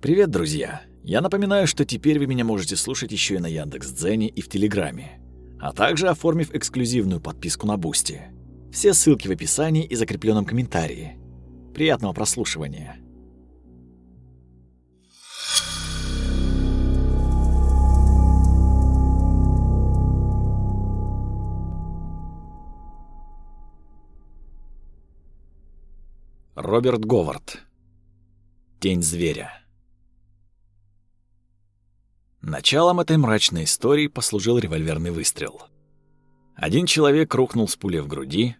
Привет, друзья! Я напоминаю, что теперь вы меня можете слушать еще и на Яндекс.Дзене и в Телеграме, а также оформив эксклюзивную подписку на Бусти. Все ссылки в описании и закрепленном комментарии. Приятного прослушивания! Роберт Говард. Тень зверя. Началом этой мрачной истории послужил револьверный выстрел. Один человек рухнул с пулей в груди,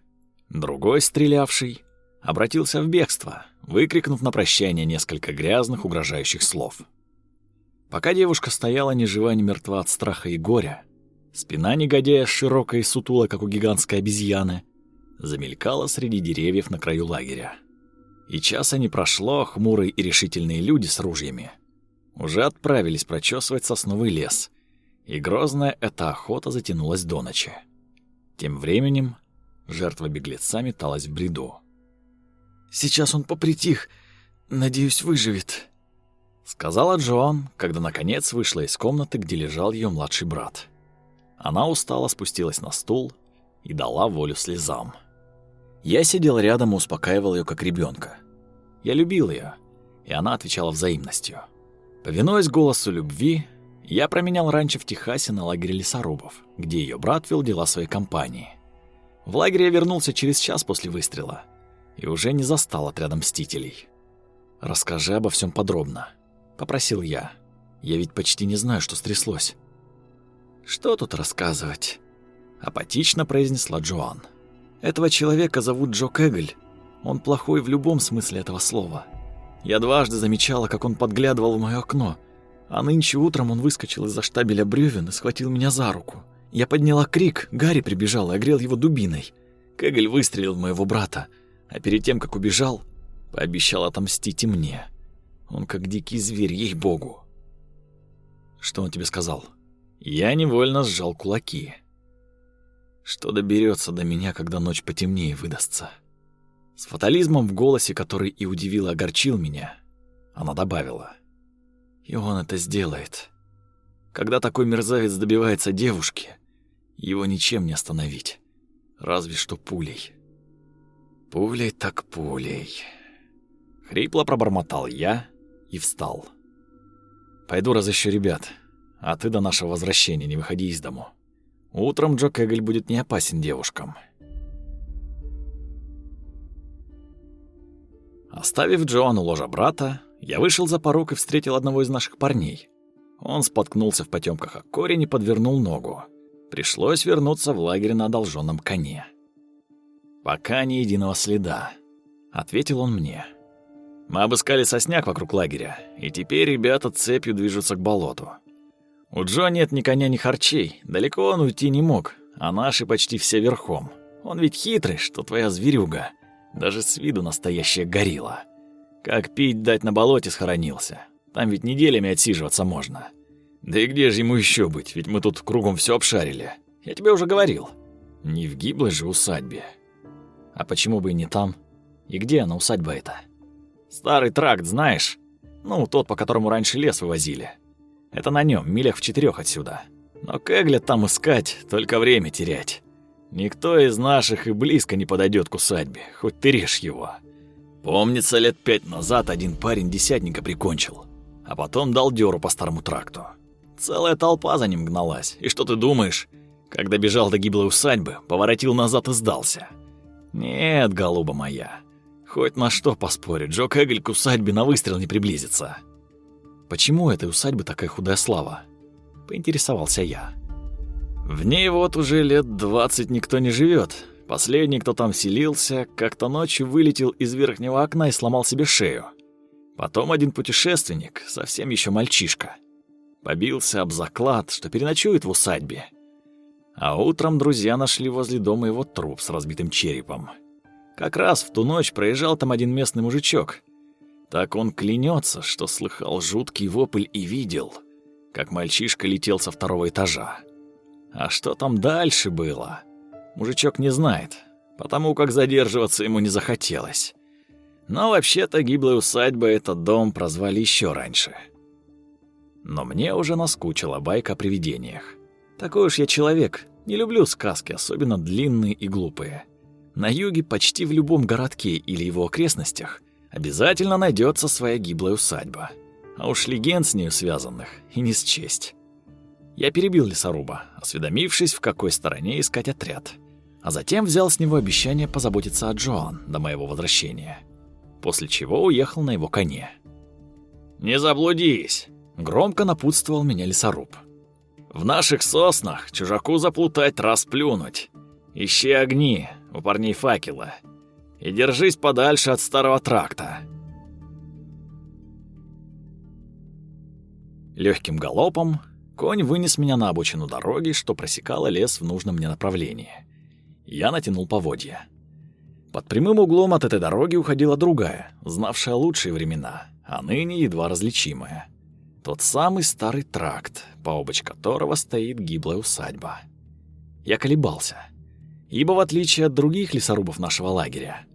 другой, стрелявший, обратился в бегство, выкрикнув на прощание несколько грязных, угрожающих слов. Пока девушка стояла ни жива, ни мертва от страха и горя, спина негодяя широкая и сутула, как у гигантской обезьяны, замелькала среди деревьев на краю лагеря. И часа не прошло, хмурые и решительные люди с ружьями уже отправились прочесывать сосновый лес, и грозная эта охота затянулась до ночи. Тем временем жертва беглеца металась в бреду. «Сейчас он попритих. Надеюсь, выживет», — сказала Джоан, когда наконец вышла из комнаты, где лежал ее младший брат. Она устало спустилась на стул и дала волю слезам. Я сидел рядом и успокаивал ее как ребенка. Я любил ее, и она отвечала взаимностью. Повинуясь голосу любви, я променял раньше в Техасе на лагере лесорубов, где ее брат вел дела своей компании. В лагерь я вернулся через час после выстрела и уже не застал отряда мстителей. «Расскажи обо всем подробно», — попросил я. «Я ведь почти не знаю, что стряслось». «Что тут рассказывать?» — апатично произнесла Джоан. Этого человека зовут Джо Кэгль. Он плохой в любом смысле этого слова. Я дважды замечала, как он подглядывал в моё окно, а нынче утром он выскочил из-за штабеля бревен и схватил меня за руку. Я подняла крик, Гарри прибежал и огрел его дубиной. Кэгль выстрелил моего брата, а перед тем, как убежал, пообещал отомстить и мне. Он как дикий зверь, ей-богу. Что он тебе сказал? Я невольно сжал кулаки что доберется до меня, когда ночь потемнее выдастся. С фатализмом в голосе, который и удивил и огорчил меня, она добавила. И он это сделает. Когда такой мерзавец добивается девушки, его ничем не остановить, разве что пулей. Пулей так пулей. Хрипло пробормотал я и встал. Пойду разыщу ребят, а ты до нашего возвращения не выходи из дому. Утром Джо Кэгель будет не опасен девушкам. Оставив Джоан у ложа брата, я вышел за порог и встретил одного из наших парней. Он споткнулся в потемках о корень и подвернул ногу. Пришлось вернуться в лагерь на одолженном коне. «Пока ни единого следа», — ответил он мне. «Мы обыскали сосняк вокруг лагеря, и теперь ребята цепью движутся к болоту. У Джо нет ни коня, ни харчей. Далеко он уйти не мог, а наши почти все верхом. Он ведь хитрый, что твоя зверюга. Даже с виду настоящая горилла. Как пить дать на болоте схоронился. Там ведь неделями отсиживаться можно. Да и где же ему еще быть, ведь мы тут кругом все обшарили. Я тебе уже говорил. Не в гиблой же усадьбе. А почему бы и не там? И где она, усадьба эта? Старый тракт, знаешь? Ну, тот, по которому раньше лес вывозили. Это на нем, милях в четырех отсюда. Но Кэгля там искать, только время терять. Никто из наших и близко не подойдет к усадьбе, хоть ты режь его. Помнится, лет пять назад один парень десятника прикончил, а потом дал дёру по старому тракту. Целая толпа за ним гналась, и что ты думаешь? Когда бежал до гиблой усадьбы, поворотил назад и сдался. Нет, голуба моя, хоть на что поспорить, Джо Кэгель к усадьбе на выстрел не приблизится. Почему у этой усадьбы такая худая слава? Поинтересовался я. В ней вот уже лет двадцать никто не живет. Последний, кто там селился, как-то ночью вылетел из верхнего окна и сломал себе шею. Потом один путешественник, совсем еще мальчишка, побился об заклад, что переночует в усадьбе. А утром друзья нашли возле дома его труп с разбитым черепом. Как раз в ту ночь проезжал там один местный мужичок. Так он клянется, что слыхал жуткий вопль и видел, как мальчишка летел со второго этажа. А что там дальше было? Мужичок не знает, потому как задерживаться ему не захотелось. Но вообще-то гиблая усадьба этот дом прозвали еще раньше. Но мне уже наскучила байка о привидениях. Такой уж я человек, не люблю сказки, особенно длинные и глупые. На юге почти в любом городке или его окрестностях обязательно найдется своя гиблая усадьба. А уж легенд с нею связанных и не счесть. Я перебил лесоруба, осведомившись, в какой стороне искать отряд. А затем взял с него обещание позаботиться о Джоан до моего возвращения. После чего уехал на его коне. «Не заблудись!» — громко напутствовал меня лесоруб. «В наших соснах чужаку заплутать расплюнуть. Ищи огни, у парней факела. И держись подальше от старого тракта». Легким галопом Конь вынес меня на обочину дороги, что просекала лес в нужном мне направлении. Я натянул поводья. Под прямым углом от этой дороги уходила другая, знавшая лучшие времена, а ныне едва различимая. Тот самый старый тракт, по обочь которого стоит гиблая усадьба. Я колебался, ибо в отличие от других лесорубов нашего лагеря,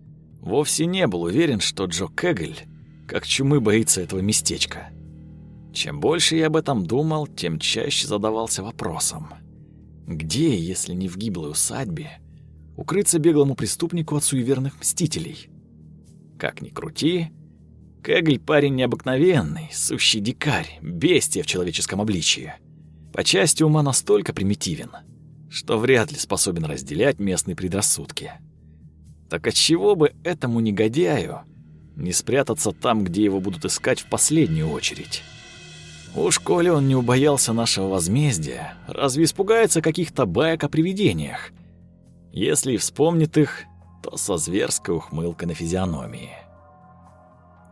вовсе не был уверен, что Джо Кегель как чумы боится этого местечка. Чем больше я об этом думал, тем чаще задавался вопросом. Где, если не в гиблой усадьбе, укрыться беглому преступнику от суеверных мстителей? Как ни крути, Кегль парень необыкновенный, сущий дикарь, бестия в человеческом обличии. По части ума настолько примитивен, что вряд ли способен разделять местные предрассудки. Так отчего бы этому негодяю не спрятаться там, где его будут искать в последнюю очередь? Уж коли он не убоялся нашего возмездия, разве испугается каких-то баек о привидениях? Если и вспомнит их, то со зверской ухмылкой на физиономии.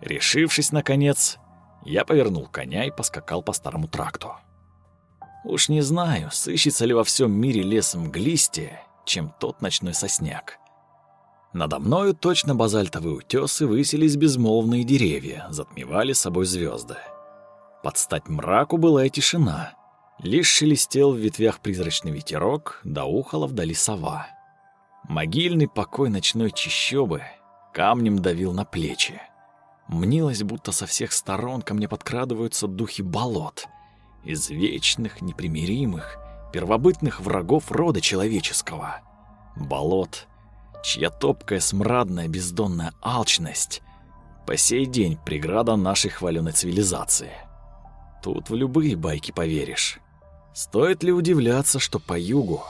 Решившись, наконец, я повернул коня и поскакал по старому тракту. Уж не знаю, сыщется ли во всем мире лес мглистее, чем тот ночной сосняк. Надо мною точно базальтовые утесы высились безмолвные деревья, затмевали собой звезды. Под стать мраку была и тишина. Лишь шелестел в ветвях призрачный ветерок, да ухала вдали сова. Могильный покой ночной чащобы камнем давил на плечи. Мнилось, будто со всех сторон ко мне подкрадываются духи болот, извечных, непримиримых, первобытных врагов рода человеческого. Болот, чья топкая смрадная бездонная алчность по сей день преграда нашей хваленой цивилизации. Тут в любые байки поверишь. Стоит ли удивляться, что по югу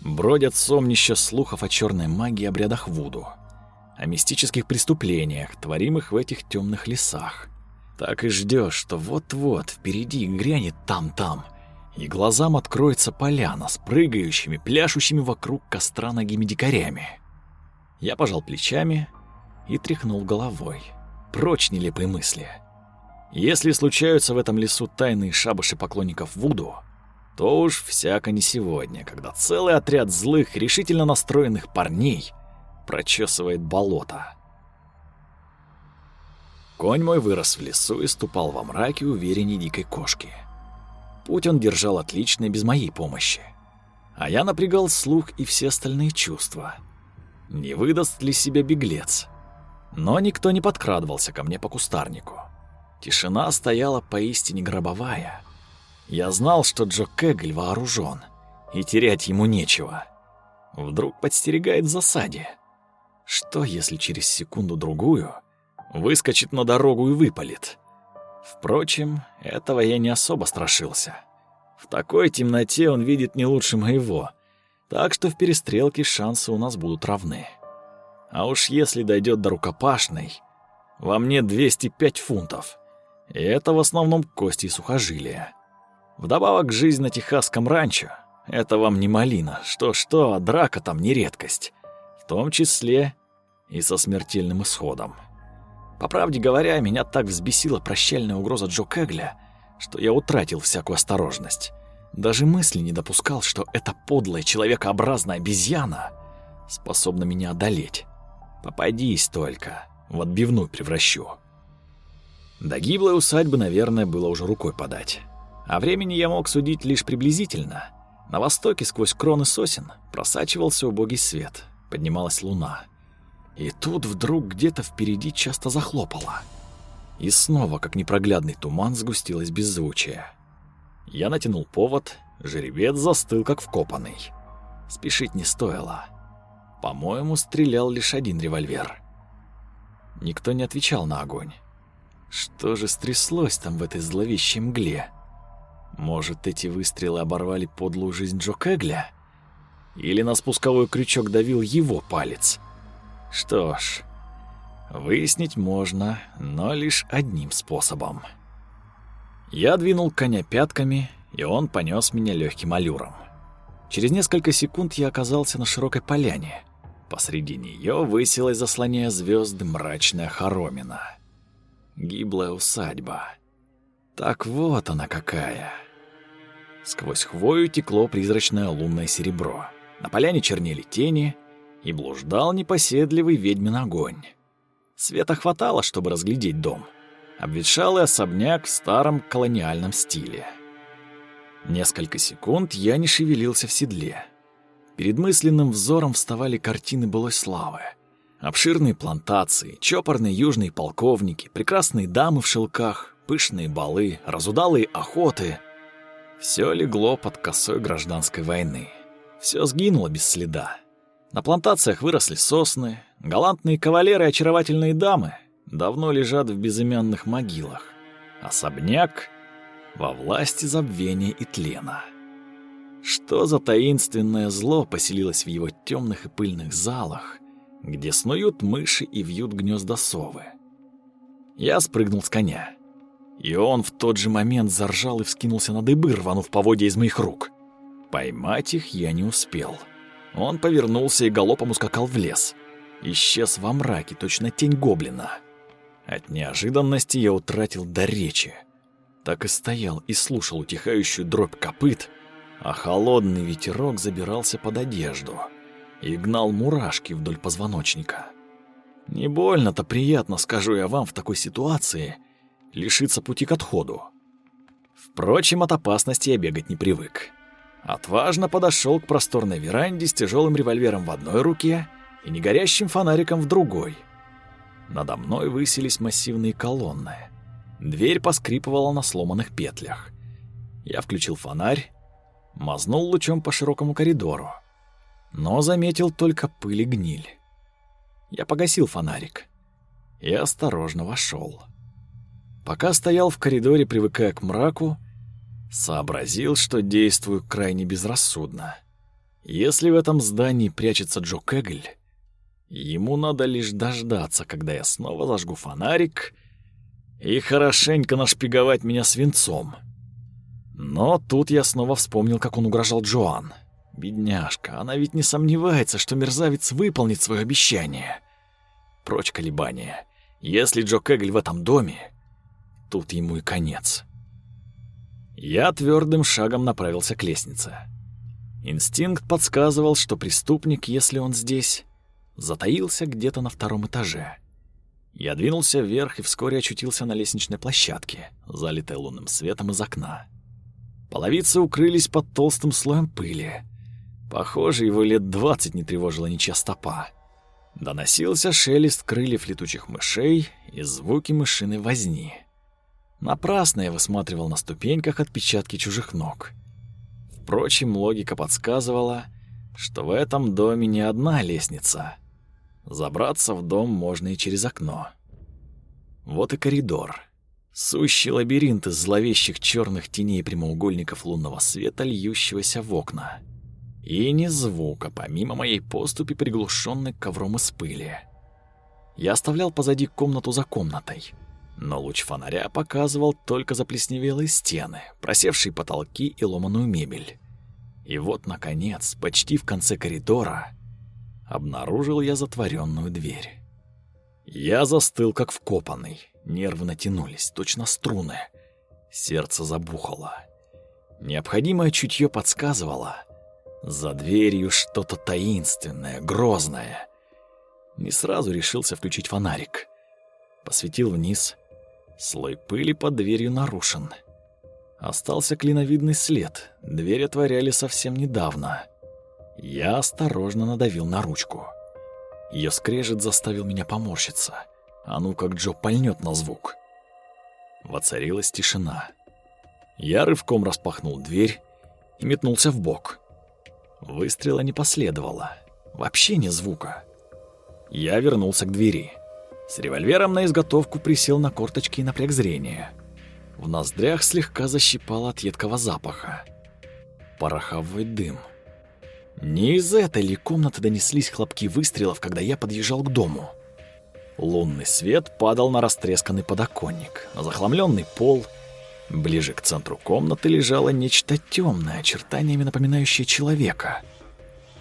бродят сомнища слухов о черной магии обрядах Вуду, о мистических преступлениях, творимых в этих темных лесах. Так и ждешь, что вот-вот впереди грянет там-там, и глазам откроется поляна с прыгающими, пляшущими вокруг костра ногими дикарями. Я пожал плечами и тряхнул головой. Прочь нелепые мысли — если случаются в этом лесу тайные шабаши поклонников Вуду, то уж всяко не сегодня, когда целый отряд злых, решительно настроенных парней прочесывает болото. Конь мой вырос в лесу и ступал во мраке уверенней дикой кошки. Путь он держал отлично без моей помощи. А я напрягал слух и все остальные чувства. Не выдаст ли себя беглец? Но никто не подкрадывался ко мне по кустарнику. Тишина стояла поистине гробовая. Я знал, что Джо Кегль вооружен, и терять ему нечего. Вдруг подстерегает в засаде. Что, если через секунду-другую выскочит на дорогу и выпалит? Впрочем, этого я не особо страшился. В такой темноте он видит не лучше моего, так что в перестрелке шансы у нас будут равны. А уж если дойдет до рукопашной, во мне 205 фунтов — и это в основном кости и сухожилия. Вдобавок жизнь на техасском ранчо — это вам не малина. Что-что, а драка там не редкость. В том числе и со смертельным исходом. По правде говоря, меня так взбесила прощальная угроза Джо Кегля, что я утратил всякую осторожность. Даже мысли не допускал, что эта подлая человекообразная обезьяна способна меня одолеть. Попадись только, в отбивную превращу. До гиблой усадьбы, наверное, было уже рукой подать. А времени я мог судить лишь приблизительно. На востоке сквозь кроны сосен просачивался убогий свет, поднималась луна. И тут вдруг где-то впереди часто захлопало. И снова, как непроглядный туман, сгустилось беззвучие. Я натянул повод, жеребец застыл, как вкопанный. Спешить не стоило. По-моему, стрелял лишь один револьвер. Никто не отвечал на огонь. Что же стряслось там в этой зловещей мгле? Может, эти выстрелы оборвали подлую жизнь Джо Кегля? Или на спусковой крючок давил его палец? Что ж, выяснить можно, но лишь одним способом. Я двинул коня пятками, и он понес меня легким аллюром. Через несколько секунд я оказался на широкой поляне. Посреди нее высилась, заслоняя звезды, мрачная хоромина. Гиблая усадьба. Так вот она какая. Сквозь хвою текло призрачное лунное серебро. На поляне чернели тени, и блуждал непоседливый ведьмин огонь. Света хватало, чтобы разглядеть дом. Обветшалый особняк в старом колониальном стиле. Несколько секунд я не шевелился в седле. Перед мысленным взором вставали картины былой славы. Обширные плантации, чопорные южные полковники, прекрасные дамы в шелках, пышные балы, разудалые охоты. Все легло под косой гражданской войны. Все сгинуло без следа. На плантациях выросли сосны, галантные кавалеры и очаровательные дамы давно лежат в безымянных могилах. Особняк во власти забвения и тлена. Что за таинственное зло поселилось в его темных и пыльных залах, где снуют мыши и вьют гнезда совы. Я спрыгнул с коня. И он в тот же момент заржал и вскинулся на дыбы, рванув поводья из моих рук. Поймать их я не успел. Он повернулся и галопом ускакал в лес. Исчез во мраке, точно тень гоблина. От неожиданности я утратил до речи. Так и стоял и слушал утихающую дробь копыт, а холодный ветерок забирался под одежду — и гнал мурашки вдоль позвоночника. Не больно-то приятно, скажу я вам, в такой ситуации лишиться пути к отходу. Впрочем, от опасности я бегать не привык. Отважно подошел к просторной веранде с тяжелым револьвером в одной руке и негорящим фонариком в другой. Надо мной высились массивные колонны. Дверь поскрипывала на сломанных петлях. Я включил фонарь, мазнул лучом по широкому коридору но заметил только пыль и гниль. Я погасил фонарик и осторожно вошел. Пока стоял в коридоре, привыкая к мраку, сообразил, что действую крайне безрассудно. Если в этом здании прячется Джо Кегль, ему надо лишь дождаться, когда я снова зажгу фонарик и хорошенько нашпиговать меня свинцом. Но тут я снова вспомнил, как он угрожал Джоан — Бедняжка, она ведь не сомневается, что мерзавец выполнит свое обещание. Прочь колебания. Если Джо Кегль в этом доме, тут ему и конец. Я твердым шагом направился к лестнице. Инстинкт подсказывал, что преступник, если он здесь, затаился где-то на втором этаже. Я двинулся вверх и вскоре очутился на лестничной площадке, залитой лунным светом из окна. Половицы укрылись под толстым слоем пыли. Похоже, его лет двадцать не тревожила ничья стопа. Доносился шелест крыльев летучих мышей и звуки мышиной возни. Напрасно я высматривал на ступеньках отпечатки чужих ног. Впрочем, логика подсказывала, что в этом доме не одна лестница. Забраться в дом можно и через окно. Вот и коридор. Сущий лабиринт из зловещих черных теней прямоугольников лунного света, льющегося в окна. И ни звука, помимо моей поступи, приглушенной ковром из пыли. Я оставлял позади комнату за комнатой, но луч фонаря показывал только заплесневелые стены, просевшие потолки и ломаную мебель. И вот, наконец, почти в конце коридора, обнаружил я затворенную дверь. Я застыл, как вкопанный, нервы натянулись, точно струны. Сердце забухало. Необходимое чутье подсказывало — за дверью что-то таинственное, грозное. Не сразу решился включить фонарик. Посветил вниз. Слой пыли под дверью нарушен. Остался клиновидный след. Дверь отворяли совсем недавно. Я осторожно надавил на ручку. Ее скрежет заставил меня поморщиться. А ну как Джо пальнет на звук. Воцарилась тишина. Я рывком распахнул дверь и метнулся в бок. Выстрела не последовало. Вообще ни звука. Я вернулся к двери. С револьвером на изготовку присел на корточки и напряг зрение. В ноздрях слегка защипало от едкого запаха. Пороховой дым. Не из этой ли комнаты донеслись хлопки выстрелов, когда я подъезжал к дому? Лунный свет падал на растресканный подоконник, на захламленный пол. Ближе к центру комнаты лежало нечто темное, очертаниями напоминающее человека.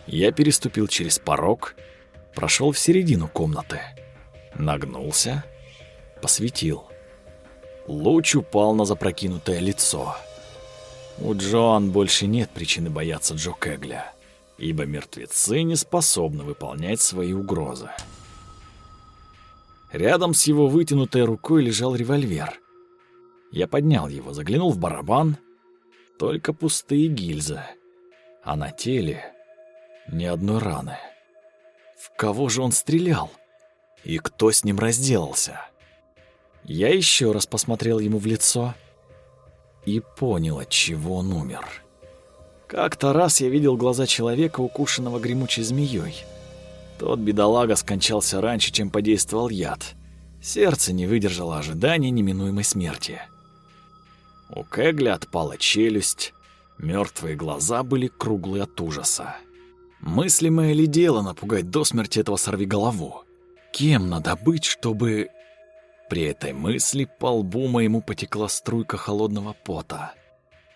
Я переступил через порог, прошел в середину комнаты, нагнулся, посветил. Луч упал на запрокинутое лицо. У Джоан больше нет причины бояться Джо Кегля, ибо мертвецы не способны выполнять свои угрозы. Рядом с его вытянутой рукой лежал револьвер. Я поднял его, заглянул в барабан. Только пустые гильзы. А на теле ни одной раны. В кого же он стрелял? И кто с ним разделался? Я еще раз посмотрел ему в лицо и понял, от чего он умер. Как-то раз я видел глаза человека, укушенного гремучей змеей. Тот бедолага скончался раньше, чем подействовал яд. Сердце не выдержало ожидания неминуемой смерти. У Кегля отпала челюсть, мертвые глаза были круглые от ужаса. Мыслимое ли дело напугать до смерти этого сорвиголову? Кем надо быть, чтобы... При этой мысли по лбу моему потекла струйка холодного пота,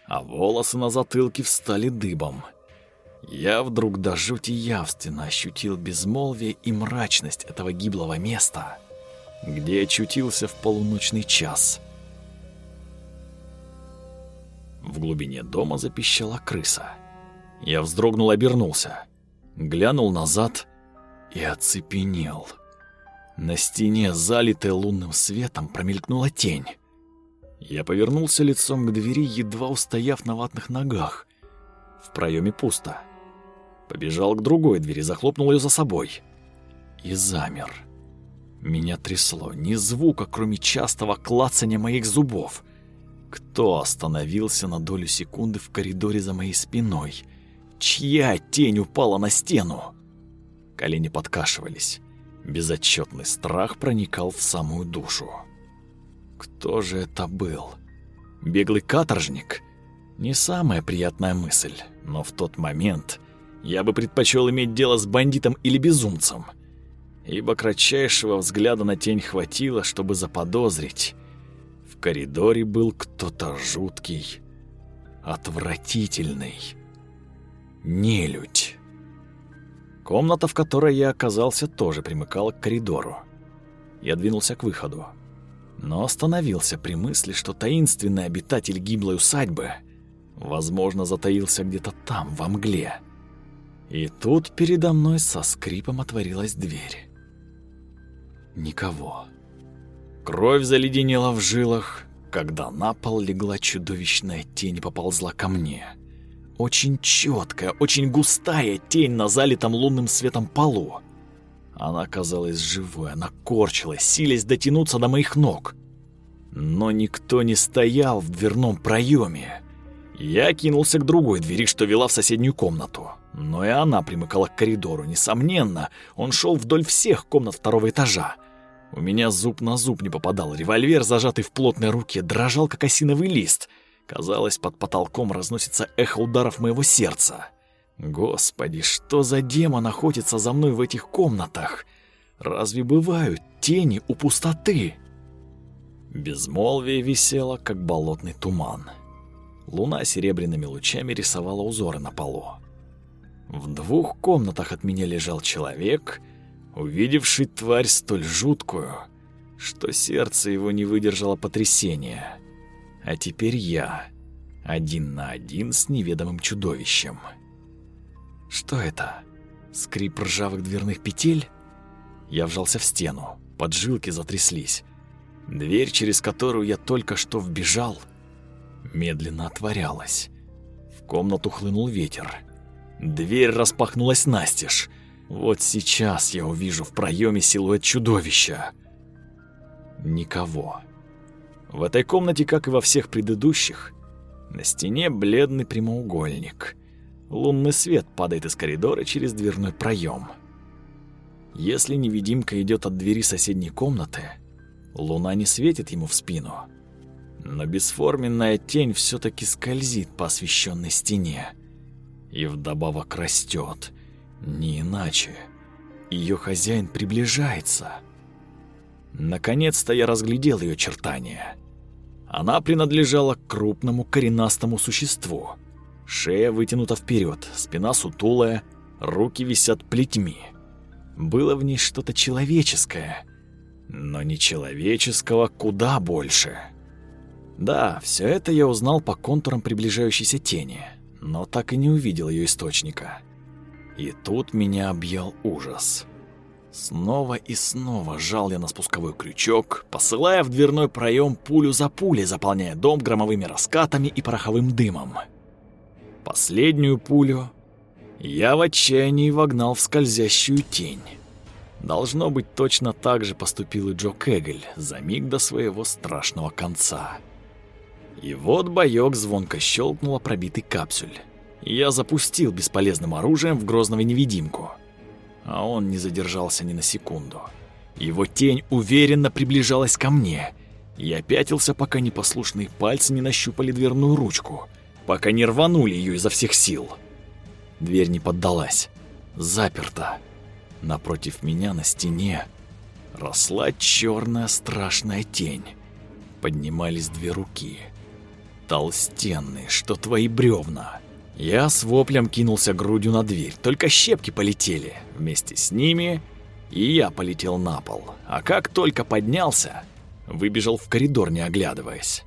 а волосы на затылке встали дыбом — я вдруг до жути явственно ощутил безмолвие и мрачность этого гиблого места, где очутился в полуночный час. В глубине дома запищала крыса. Я вздрогнул, обернулся, глянул назад и оцепенел. На стене, залитой лунным светом, промелькнула тень. Я повернулся лицом к двери, едва устояв на ватных ногах. В проеме пусто. Побежал к другой двери, захлопнул ее за собой. И замер. Меня трясло, ни звука, кроме частого клацания моих зубов. Кто остановился на долю секунды в коридоре за моей спиной? Чья тень упала на стену? Колени подкашивались. Безотчетный страх проникал в самую душу. Кто же это был? Беглый каторжник? Не самая приятная мысль, но в тот момент я бы предпочел иметь дело с бандитом или безумцем, ибо кратчайшего взгляда на тень хватило, чтобы заподозрить. Коридоре был кто-то жуткий, отвратительный, нелюдь. Комната, в которой я оказался, тоже примыкала к коридору. Я двинулся к выходу, но остановился при мысли, что таинственный обитатель гиблой усадьбы, возможно, затаился где-то там, во мгле. И тут передо мной со скрипом отворилась дверь. Никого. Кровь заледенела в жилах, когда на пол легла чудовищная тень и поползла ко мне. Очень четкая, очень густая тень на залитом лунным светом полу. Она казалась живой, она корчилась, силясь дотянуться до моих ног. Но никто не стоял в дверном проеме. Я кинулся к другой двери, что вела в соседнюю комнату. Но и она примыкала к коридору. Несомненно, он шел вдоль всех комнат второго этажа. У меня зуб на зуб не попадал. Револьвер, зажатый в плотной руке, дрожал, как осиновый лист. Казалось, под потолком разносится эхо ударов моего сердца. Господи, что за демон охотится за мной в этих комнатах? Разве бывают тени у пустоты? Безмолвие висело, как болотный туман. Луна серебряными лучами рисовала узоры на полу. В двух комнатах от меня лежал человек, увидевший тварь столь жуткую, что сердце его не выдержало потрясения. А теперь я, один на один с неведомым чудовищем. Что это? Скрип ржавых дверных петель? Я вжался в стену, поджилки затряслись. Дверь, через которую я только что вбежал, медленно отворялась. В комнату хлынул ветер. Дверь распахнулась настежь. Вот сейчас я увижу в проеме силуэт чудовища. Никого. В этой комнате, как и во всех предыдущих, на стене бледный прямоугольник. Лунный свет падает из коридора через дверной проем. Если невидимка идет от двери соседней комнаты, луна не светит ему в спину. Но бесформенная тень все таки скользит по освещенной стене. И вдобавок растет. Не иначе. Ее хозяин приближается. Наконец-то я разглядел ее очертания. Она принадлежала к крупному коренастому существу. Шея вытянута вперед, спина сутулая, руки висят плетьми. Было в ней что-то человеческое, но не человеческого куда больше. Да, все это я узнал по контурам приближающейся тени, но так и не увидел ее источника. И тут меня объял ужас. Снова и снова жал я на спусковой крючок, посылая в дверной проем пулю за пулей, заполняя дом громовыми раскатами и пороховым дымом. Последнюю пулю я в отчаянии вогнал в скользящую тень. Должно быть, точно так же поступил и Джо Кегель за миг до своего страшного конца. И вот боёк звонко щелкнула пробитый капсюль. Я запустил бесполезным оружием в грозного невидимку. А он не задержался ни на секунду. Его тень уверенно приближалась ко мне. Я пятился, пока непослушные пальцы не нащупали дверную ручку, пока не рванули ее изо всех сил. Дверь не поддалась. Заперта. Напротив меня на стене росла черная страшная тень. Поднимались две руки. Толстенные, что твои бревна. Я с воплем кинулся грудью на дверь, только щепки полетели. Вместе с ними и я полетел на пол. А как только поднялся, выбежал в коридор, не оглядываясь.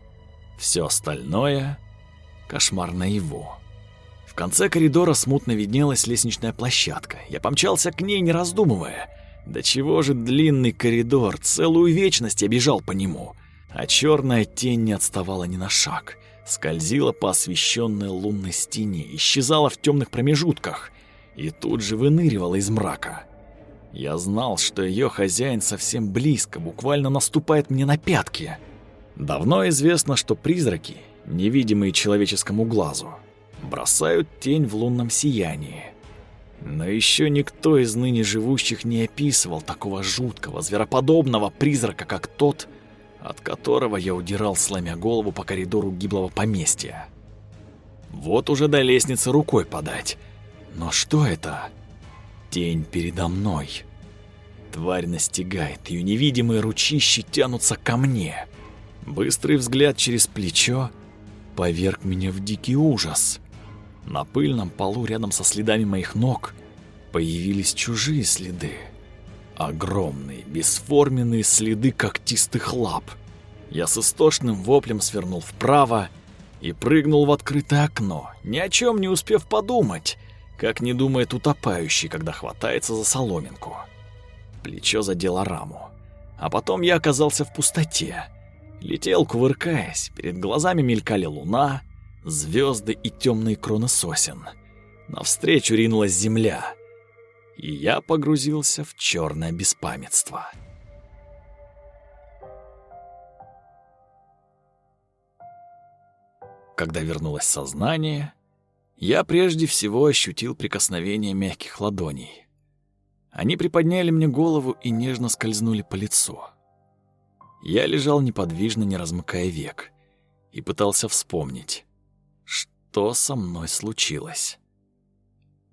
Все остальное — кошмар наяву. В конце коридора смутно виднелась лестничная площадка. Я помчался к ней, не раздумывая. Да чего же длинный коридор, целую вечность я бежал по нему. А черная тень не отставала ни на шаг скользила по освещенной лунной стене, исчезала в темных промежутках и тут же выныривала из мрака. Я знал, что ее хозяин совсем близко, буквально наступает мне на пятки. Давно известно, что призраки, невидимые человеческому глазу, бросают тень в лунном сиянии. Но еще никто из ныне живущих не описывал такого жуткого, звероподобного призрака, как тот, от которого я удирал, сломя голову по коридору гиблого поместья. Вот уже до лестницы рукой подать. Но что это? Тень передо мной. Тварь настигает, ее невидимые ручищи тянутся ко мне. Быстрый взгляд через плечо поверг меня в дикий ужас. На пыльном полу рядом со следами моих ног появились чужие следы. Огромные, бесформенные следы когтистых лап. Я с истошным воплем свернул вправо и прыгнул в открытое окно, ни о чем не успев подумать, как не думает утопающий, когда хватается за соломинку. Плечо задело раму. А потом я оказался в пустоте. Летел, кувыркаясь, перед глазами мелькали луна, звезды и темные кроны сосен. Навстречу ринулась земля — и я погрузился в черное беспамятство. Когда вернулось сознание, я прежде всего ощутил прикосновение мягких ладоней. Они приподняли мне голову и нежно скользнули по лицу. Я лежал неподвижно, не размыкая век, и пытался вспомнить, что со мной случилось.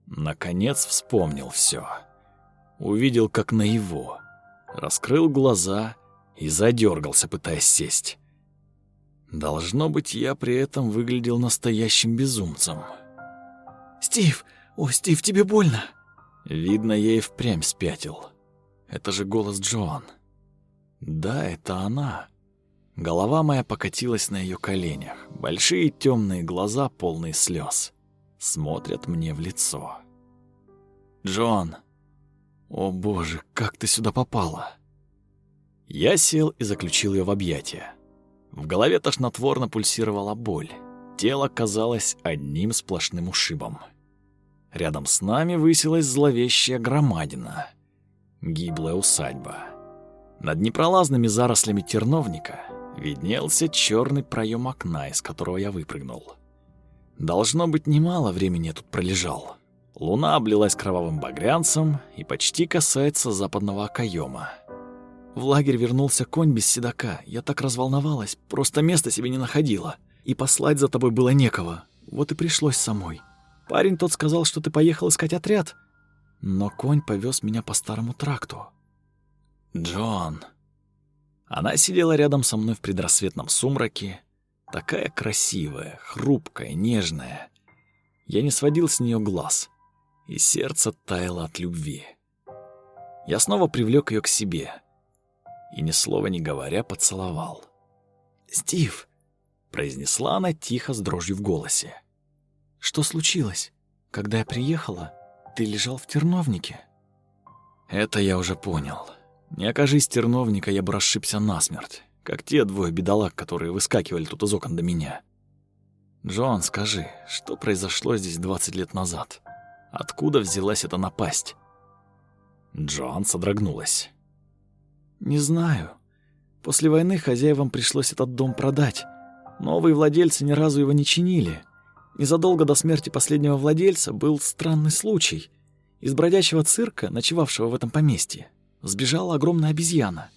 Наконец вспомнил все. Увидел, как наяву. Раскрыл глаза и задергался, пытаясь сесть. Должно быть, я при этом выглядел настоящим безумцем. «Стив! О, Стив, тебе больно!» Видно, я и впрямь спятил. Это же голос Джоан. Да, это она. Голова моя покатилась на ее коленях. Большие темные глаза, полные слез смотрят мне в лицо. «Джон! О боже, как ты сюда попала?» Я сел и заключил ее в объятия. В голове тошнотворно пульсировала боль. Тело казалось одним сплошным ушибом. Рядом с нами высилась зловещая громадина. Гиблая усадьба. Над непролазными зарослями терновника виднелся черный проем окна, из которого я выпрыгнул. Должно быть, немало времени я тут пролежал. Луна облилась кровавым багрянцем и почти касается западного окоема. В лагерь вернулся конь без седока. Я так разволновалась, просто места себе не находила. И послать за тобой было некого. Вот и пришлось самой. Парень тот сказал, что ты поехал искать отряд. Но конь повез меня по старому тракту. Джон. Она сидела рядом со мной в предрассветном сумраке, такая красивая, хрупкая, нежная. Я не сводил с нее глаз, и сердце таяло от любви. Я снова привлек ее к себе и, ни слова не говоря, поцеловал. «Стив!» — произнесла она тихо с дрожью в голосе. Что случилось? Когда я приехала, ты лежал в терновнике. Это я уже понял. Не окажись терновника, я бы расшибся насмерть, как те двое бедолаг, которые выскакивали тут из окон до меня. Джон, скажи, что произошло здесь 20 лет назад? Откуда взялась эта напасть? Джон содрогнулась. Не знаю. После войны хозяевам пришлось этот дом продать. Новые владельцы ни разу его не чинили. Незадолго до смерти последнего владельца был странный случай. Из бродячего цирка, ночевавшего в этом поместье, сбежала огромная обезьяна.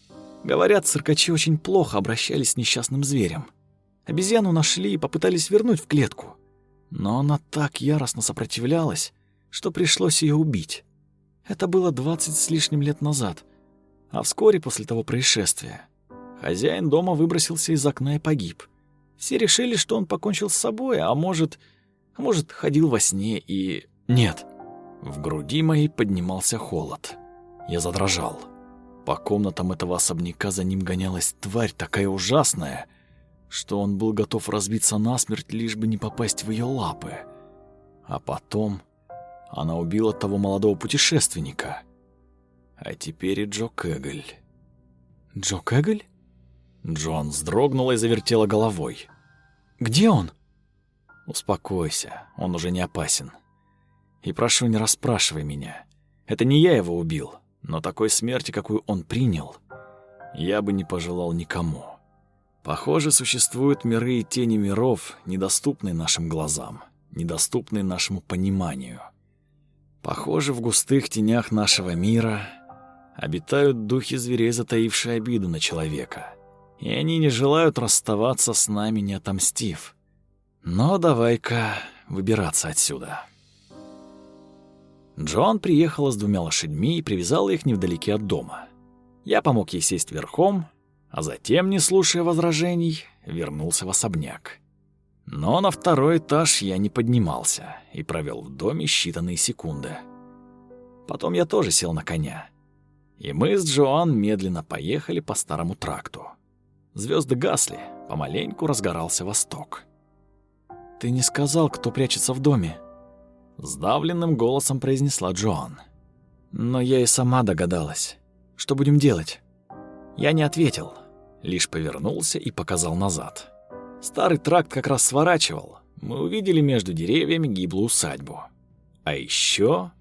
Говорят, циркачи очень плохо обращались с несчастным зверем. Обезьяну нашли и попытались вернуть в клетку. Но она так яростно сопротивлялась, что пришлось ее убить. Это было двадцать с лишним лет назад. А вскоре после того происшествия хозяин дома выбросился из окна и погиб. Все решили, что он покончил с собой, а может, а может, ходил во сне и... Нет. В груди моей поднимался холод. Я задрожал. По комнатам этого особняка за ним гонялась тварь такая ужасная, что он был готов разбиться насмерть, лишь бы не попасть в ее лапы. А потом она убила того молодого путешественника. А теперь и Джо Кэгель. Джо Кэгель? Джон вздрогнула и завертела головой. «Где он?» «Успокойся, он уже не опасен. И прошу, не расспрашивай меня. Это не я его убил, но такой смерти, какую он принял, я бы не пожелал никому. Похоже, существуют миры и тени миров, недоступные нашим глазам, недоступные нашему пониманию. Похоже, в густых тенях нашего мира обитают духи зверей, затаившие обиду на человека» и они не желают расставаться с нами, не отомстив. Но давай-ка выбираться отсюда. Джон приехала с двумя лошадьми и привязала их невдалеке от дома. Я помог ей сесть верхом, а затем, не слушая возражений, вернулся в особняк. Но на второй этаж я не поднимался и провел в доме считанные секунды. Потом я тоже сел на коня, и мы с Джоан медленно поехали по старому тракту. Звезды гасли, помаленьку разгорался восток. «Ты не сказал, кто прячется в доме?» Сдавленным голосом произнесла Джоан. Но я и сама догадалась. Что будем делать? Я не ответил, лишь повернулся и показал назад. Старый тракт как раз сворачивал. Мы увидели между деревьями гиблую усадьбу. А еще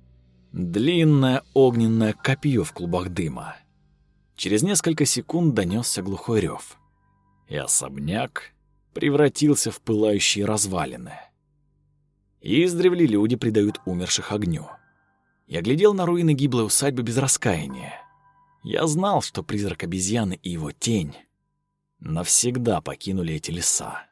длинное огненное копье в клубах дыма. Через несколько секунд донесся глухой рев и особняк превратился в пылающие развалины. Издревле люди предают умерших огню. Я глядел на руины гиблой усадьбы без раскаяния. Я знал, что призрак обезьяны и его тень навсегда покинули эти леса.